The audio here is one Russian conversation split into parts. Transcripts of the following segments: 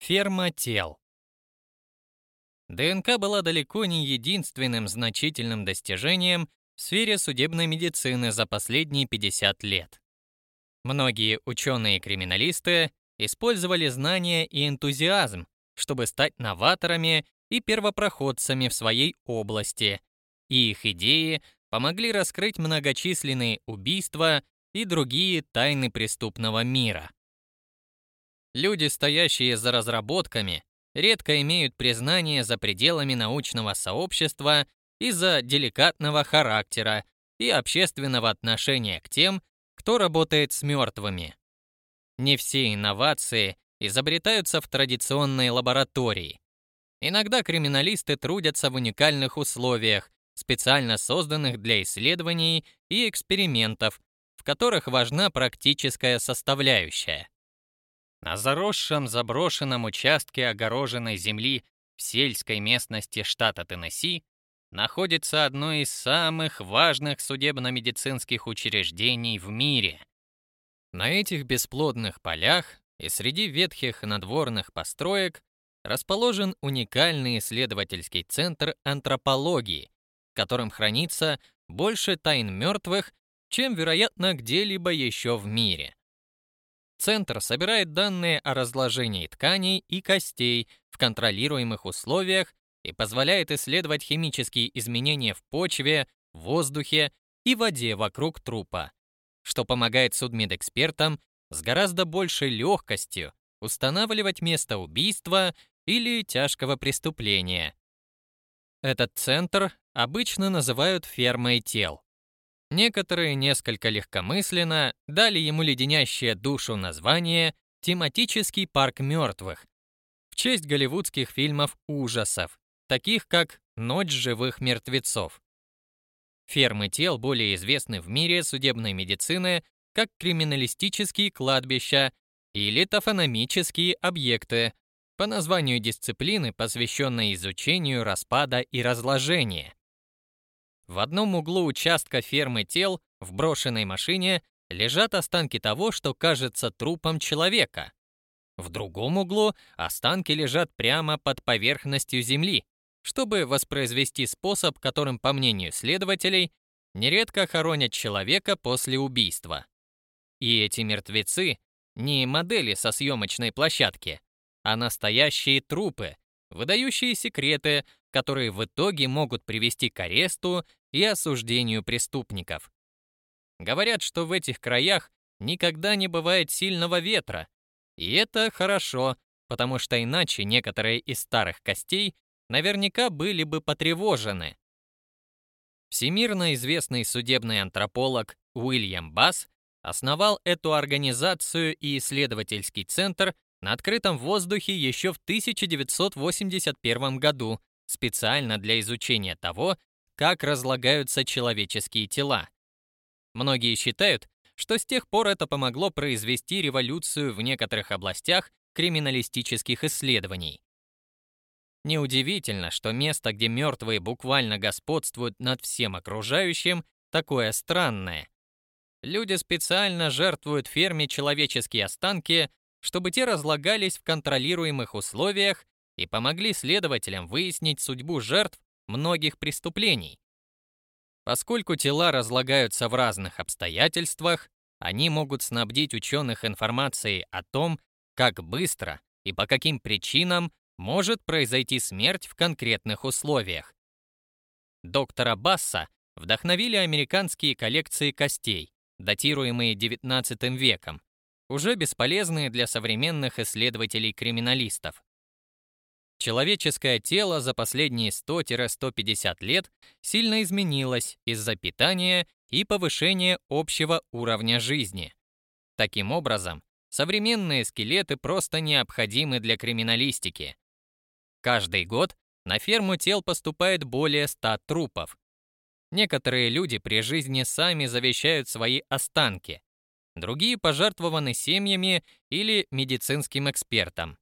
Ферма тел. ДНК была далеко не единственным значительным достижением в сфере судебной медицины за последние 50 лет. Многие ученые и криминалисты использовали знания и энтузиазм, чтобы стать новаторами и первопроходцами в своей области, и их идеи помогли раскрыть многочисленные убийства и другие тайны преступного мира. Люди, стоящие за разработками, редко имеют признание за пределами научного сообщества из-за деликатного характера и общественного отношения к тем, кто работает с мертвыми. Не все инновации изобретаются в традиционной лаборатории. Иногда криминалисты трудятся в уникальных условиях, специально созданных для исследований и экспериментов, в которых важна практическая составляющая. На заросшем заброшенном участке огороженной земли в сельской местности штата Теннесси находится одно из самых важных судебно-медицинских учреждений в мире. На этих бесплодных полях и среди ветхих надворных построек расположен уникальный исследовательский центр антропологии, в котором хранится больше тайн мертвых, чем, вероятно, где-либо еще в мире. Центр собирает данные о разложении тканей и костей в контролируемых условиях и позволяет исследовать химические изменения в почве, воздухе и воде вокруг трупа, что помогает судмедэкспертам с гораздо большей легкостью устанавливать место убийства или тяжкого преступления. Этот центр обычно называют фермой тел. Некоторые несколько легкомысленно дали ему леденящее душу название «Тематический парк мертвых» в честь голливудских фильмов ужасов, таких как «Ночь живых мертвецов». Фермы тел более известны в мире судебной медицины как криминалистические кладбища или тофономические объекты, по названию дисциплины, посвященной изучению распада и разложения. В одном углу участка фермы тел в брошенной машине лежат останки того, что кажется трупом человека. В другом углу останки лежат прямо под поверхностью земли, чтобы воспроизвести способ, которым, по мнению следователей, нередко хоронят человека после убийства. И эти мертвецы не модели со съемочной площадки, а настоящие трупы, выдающие секреты, которые в итоге могут привести к аресту и осуждению преступников. Говорят, что в этих краях никогда не бывает сильного ветра, и это хорошо, потому что иначе некоторые из старых костей наверняка были бы потревожены. Всемирно известный судебный антрополог Уильям Басс основал эту организацию и исследовательский центр на открытом воздухе еще в 1981 году специально для изучения того, как разлагаются человеческие тела. Многие считают, что с тех пор это помогло произвести революцию в некоторых областях криминалистических исследований. Неудивительно, что место, где мертвые буквально господствуют над всем окружающим, такое странное. Люди специально жертвуют ферме человеческие останки, чтобы те разлагались в контролируемых условиях и помогли следователям выяснить судьбу жертв многих преступлений. Поскольку тела разлагаются в разных обстоятельствах, они могут снабдить ученых информацией о том, как быстро и по каким причинам может произойти смерть в конкретных условиях. Доктора Басса вдохновили американские коллекции костей, датируемые XIX веком, уже бесполезные для современных исследователей-криминалистов. Человеческое тело за последние 100-150 лет сильно изменилось из-за питания и повышения общего уровня жизни. Таким образом, современные скелеты просто необходимы для криминалистики. Каждый год на ферму тел поступает более 100 трупов. Некоторые люди при жизни сами завещают свои останки, другие пожертвованы семьями или медицинским экспертам.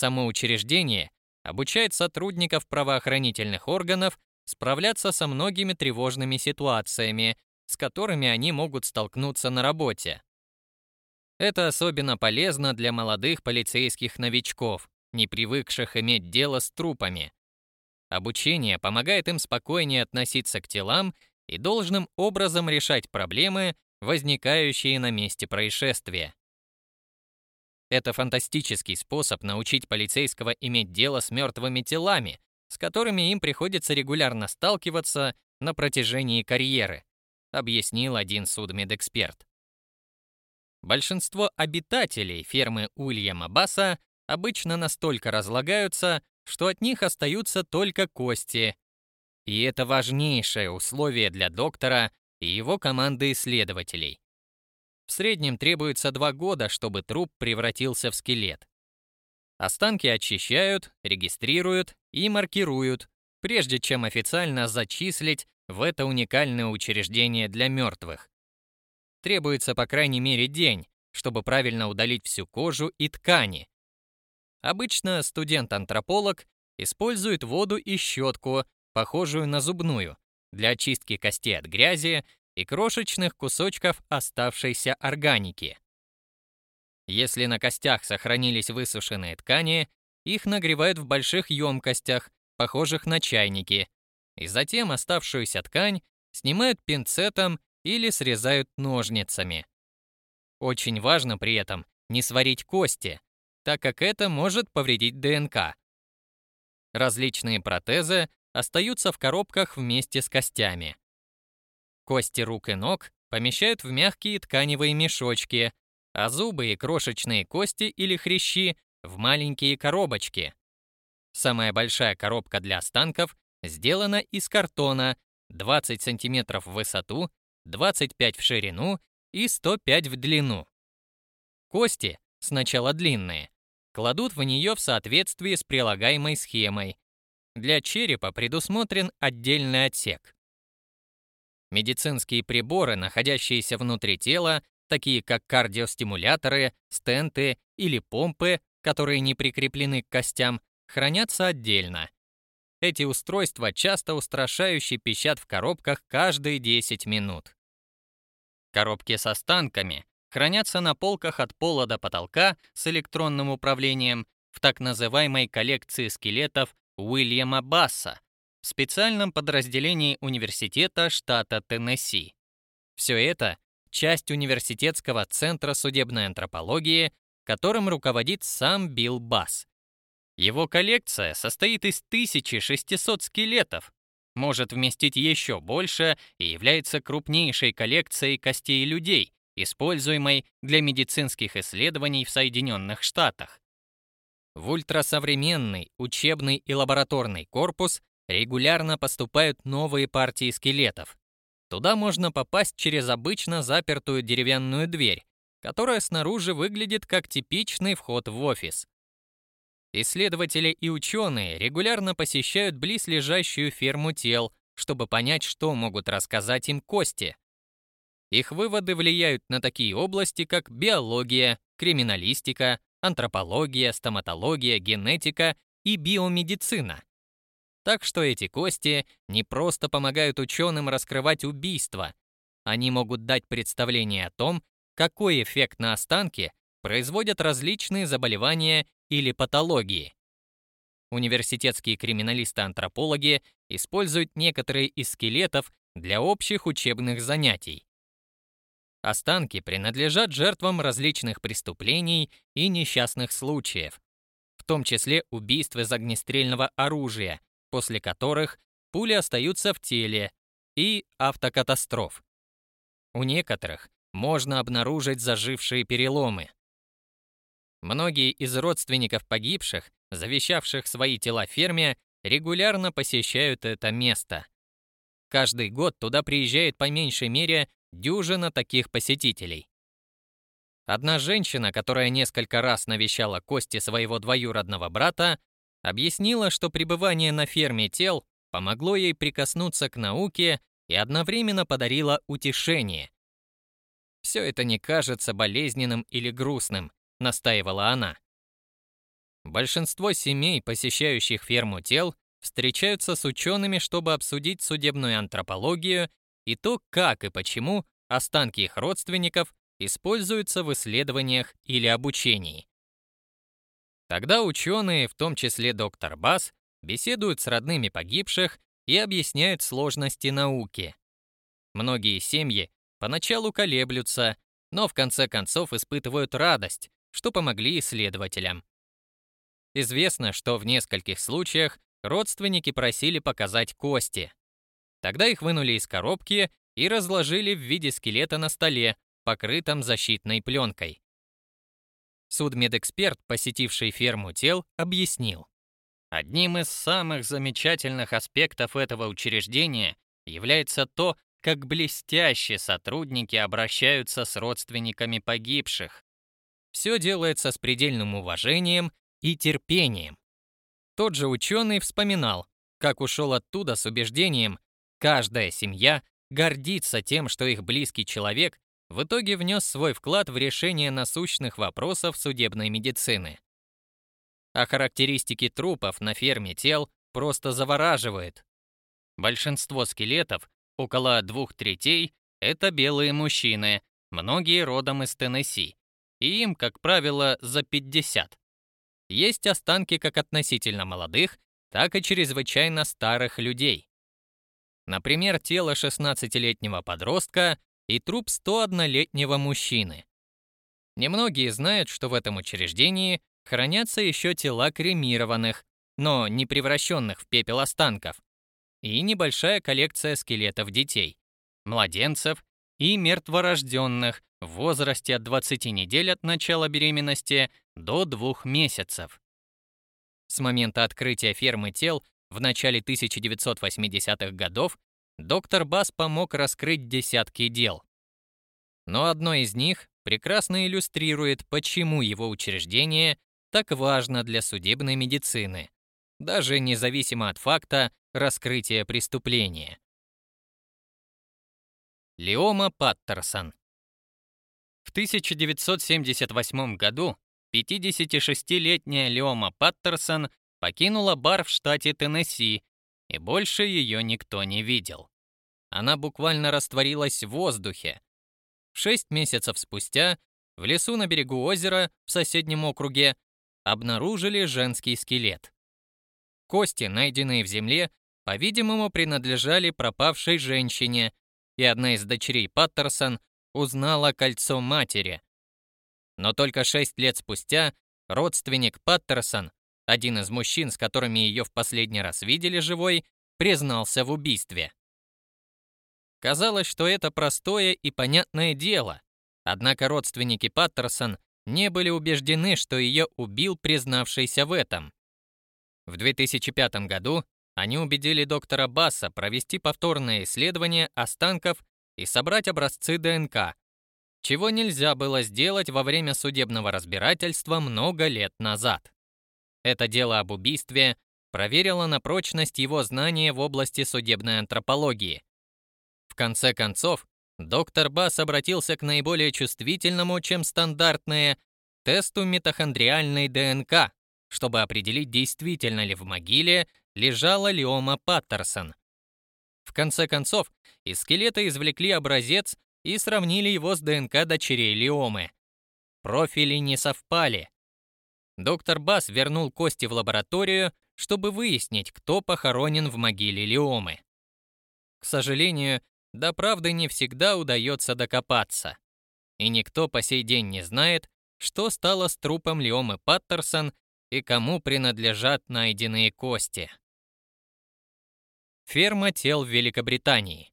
Само учреждение обучает сотрудников правоохранительных органов справляться со многими тревожными ситуациями, с которыми они могут столкнуться на работе. Это особенно полезно для молодых полицейских новичков, не привыкших иметь дело с трупами. Обучение помогает им спокойнее относиться к телам и должным образом решать проблемы, возникающие на месте происшествия. Это фантастический способ научить полицейского иметь дело с мертвыми телами, с которыми им приходится регулярно сталкиваться на протяжении карьеры, объяснил один судмедэксперт. Большинство обитателей фермы Уильяма Басса обычно настолько разлагаются, что от них остаются только кости. И это важнейшее условие для доктора и его команды исследователей. В среднем требуется два года, чтобы труп превратился в скелет. Останки очищают, регистрируют и маркируют, прежде чем официально зачислить в это уникальное учреждение для мертвых. Требуется по крайней мере день, чтобы правильно удалить всю кожу и ткани. Обычно студент-антрополог использует воду и щетку, похожую на зубную, для очистки костей от грязи и крошечных кусочков оставшейся органики. Если на костях сохранились высушенные ткани, их нагревают в больших емкостях, похожих на чайники, и затем оставшуюся ткань снимают пинцетом или срезают ножницами. Очень важно при этом не сварить кости, так как это может повредить ДНК. Различные протезы остаются в коробках вместе с костями. Кости рук и ног помещают в мягкие тканевые мешочки, а зубы и крошечные кости или хрящи в маленькие коробочки. Самая большая коробка для останков сделана из картона 20 см в высоту, 25 в ширину и 105 в длину. Кости, сначала длинные, кладут в нее в соответствии с прилагаемой схемой. Для черепа предусмотрен отдельный отсек. Медицинские приборы, находящиеся внутри тела, такие как кардиостимуляторы, стенты или помпы, которые не прикреплены к костям, хранятся отдельно. Эти устройства часто устрашающе пищат в коробках каждые 10 минут. Коробки с останками хранятся на полках от пола до потолка с электронным управлением в так называемой коллекции скелетов Уильяма Басса, в специальном подразделении университета штата Теннесси. Все это – часть университетского центра судебной антропологии, которым руководит сам Билл Басс. Его коллекция состоит из 1600 скелетов, может вместить еще больше и является крупнейшей коллекцией костей людей, используемой для медицинских исследований в Соединенных Штатах. В ультрасовременный учебный и лабораторный корпус регулярно поступают новые партии скелетов. Туда можно попасть через обычно запертую деревянную дверь, которая снаружи выглядит как типичный вход в офис. Исследователи и ученые регулярно посещают близлежащую ферму тел, чтобы понять, что могут рассказать им кости. Их выводы влияют на такие области, как биология, криминалистика, антропология, стоматология, генетика и биомедицина. Так что эти кости не просто помогают ученым раскрывать убийства, они могут дать представление о том, какой эффект на останки производят различные заболевания или патологии. Университетские криминалисты-антропологи используют некоторые из скелетов для общих учебных занятий. Останки принадлежат жертвам различных преступлений и несчастных случаев, в том числе убийств из огнестрельного оружия, после которых пули остаются в теле, и автокатастроф. У некоторых можно обнаружить зажившие переломы. Многие из родственников погибших, завещавших свои тела ферме, регулярно посещают это место. Каждый год туда приезжает по меньшей мере дюжина таких посетителей. Одна женщина, которая несколько раз навещала кости своего двоюродного брата, объяснила, что пребывание на ферме тел помогло ей прикоснуться к науке и одновременно подарило утешение. «Все это не кажется болезненным или грустным», — настаивала она. Большинство семей, посещающих ферму тел, встречаются с учеными, чтобы обсудить судебную антропологию и то, как и почему останки их родственников используются в исследованиях или обучении. Тогда ученые, в том числе доктор Бас, беседуют с родными погибших и объясняют сложности науки. Многие семьи поначалу колеблются, но в конце концов испытывают радость, что помогли исследователям. Известно, что в нескольких случаях родственники просили показать кости. Тогда их вынули из коробки и разложили в виде скелета на столе, покрытом защитной пленкой. Судмедэксперт, посетивший ферму тел, объяснил. Одним из самых замечательных аспектов этого учреждения является то, как блестяще сотрудники обращаются с родственниками погибших. Все делается с предельным уважением и терпением. Тот же ученый вспоминал, как ушел оттуда с убеждением, каждая семья гордится тем, что их близкий человек в итоге внес свой вклад в решение насущных вопросов судебной медицины. А характеристики трупов на ферме тел просто завораживают. Большинство скелетов, около двух третей, это белые мужчины, многие родом из Теннесси, и им, как правило, за 50. Есть останки как относительно молодых, так и чрезвычайно старых людей. Например, тело 16-летнего подростка и труп 101-летнего мужчины. Немногие знают, что в этом учреждении хранятся еще тела кремированных, но не превращенных в пепел останков, и небольшая коллекция скелетов детей, младенцев и мертворожденных в возрасте от 20 недель от начала беременности до 2 месяцев. С момента открытия фермы тел в начале 1980-х годов доктор Бас помог раскрыть десятки дел. Но одно из них прекрасно иллюстрирует, почему его учреждение так важно для судебной медицины, даже независимо от факта раскрытия преступления. Леома Паттерсон В 1978 году 56-летняя Леома Паттерсон покинула бар в штате Теннесси, и больше ее никто не видел. Она буквально растворилась в воздухе. Шесть месяцев спустя в лесу на берегу озера в соседнем округе обнаружили женский скелет. Кости, найденные в земле, по-видимому, принадлежали пропавшей женщине, и одна из дочерей Паттерсон узнала кольцо матери. Но только шесть лет спустя родственник Паттерсон, один из мужчин, с которыми ее в последний раз видели живой, признался в убийстве. Казалось, что это простое и понятное дело, однако родственники Паттерсон не были убеждены, что ее убил признавшийся в этом. В 2005 году они убедили доктора Басса провести повторное исследование останков и собрать образцы ДНК, чего нельзя было сделать во время судебного разбирательства много лет назад. Это дело об убийстве проверило на прочность его знания в области судебной антропологии. В конце концов, доктор Басс обратился к наиболее чувствительному, чем стандартные, тесту митохондриальной ДНК, чтобы определить, действительно ли в могиле лежала Леома Паттерсон. В конце концов, из скелета извлекли образец и сравнили его с ДНК дочерей Леомы. Профили не совпали. Доктор Бас вернул кости в лабораторию, чтобы выяснить, кто похоронен в могиле Леомы. К сожалению, до правды не всегда удается докопаться. И никто по сей день не знает, что стало с трупом Леомы Паттерсон и кому принадлежат найденные кости. Ферма тел в Великобритании.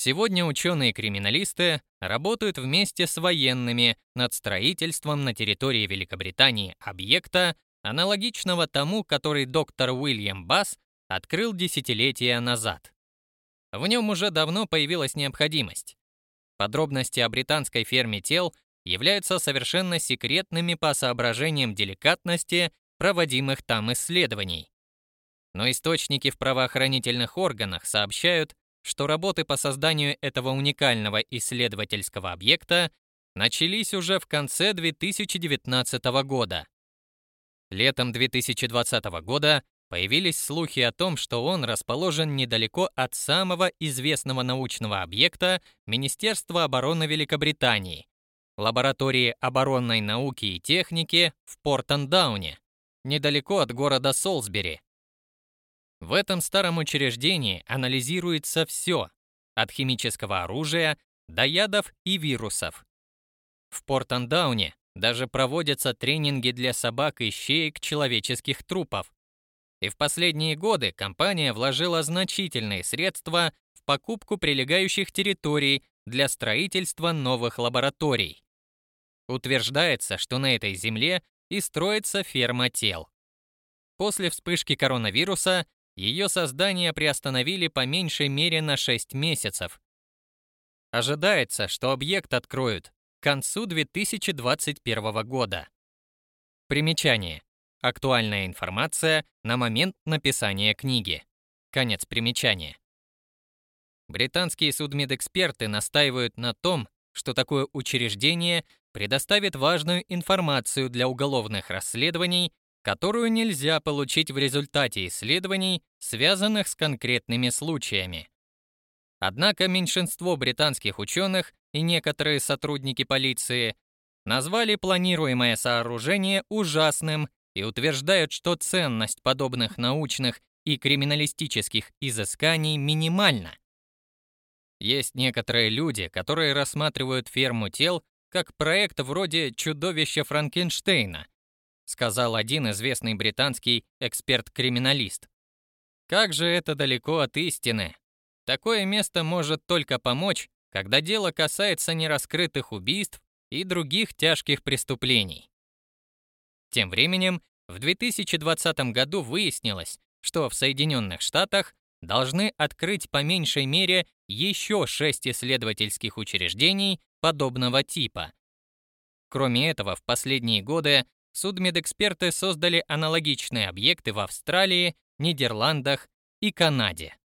Сегодня ученые-криминалисты работают вместе с военными над строительством на территории Великобритании объекта, аналогичного тому, который доктор Уильям Басс открыл десятилетия назад. В нем уже давно появилась необходимость. Подробности о британской ферме тел являются совершенно секретными по соображениям деликатности проводимых там исследований но источники в правоохранительных органах сообщают, что работы по созданию этого уникального исследовательского объекта начались уже в конце 2019 года. Летом 2020 года появились слухи о том, что он расположен недалеко от самого известного научного объекта Министерства обороны Великобритании лаборатории оборонной науки и техники в Портендауне, недалеко от города Солсбери. В этом старом учреждении анализируется все, от химического оружия до ядов и вирусов. В Портендауне даже проводятся тренинги для собак и щеек человеческих трупов. И в последние годы компания вложила значительные средства в покупку прилегающих территорий для строительства новых лабораторий. Утверждается, что на этой земле и строится ферма тел. После вспышки коронавируса ее создание приостановили по меньшей мере на 6 месяцев. Ожидается, что объект откроют к концу 2021 года. Примечание. Актуальная информация на момент написания книги. Конец примечания. Британские судмедэксперты настаивают на том, что такое учреждение предоставит важную информацию для уголовных расследований, которую нельзя получить в результате исследований, связанных с конкретными случаями. Однако меньшинство британских ученых и некоторые сотрудники полиции назвали планируемое сооружение ужасным и утверждают, что ценность подобных научных и криминалистических изысканий минимальна. Есть некоторые люди, которые рассматривают ферму тел как проект вроде чудовища Франкенштейна, сказал один известный британский эксперт-криминалист. Как же это далеко от истины? Такое место может только помочь, когда дело касается нераскрытых убийств и других тяжких преступлений. Тем временем, в 2020 году выяснилось, что в Соединенных Штатах должны открыть по меньшей мере еще шесть исследовательских учреждений подобного типа. Кроме этого, в последние годы судмедэксперты создали аналогичные объекты в Австралии, Нидерландах и Канаде.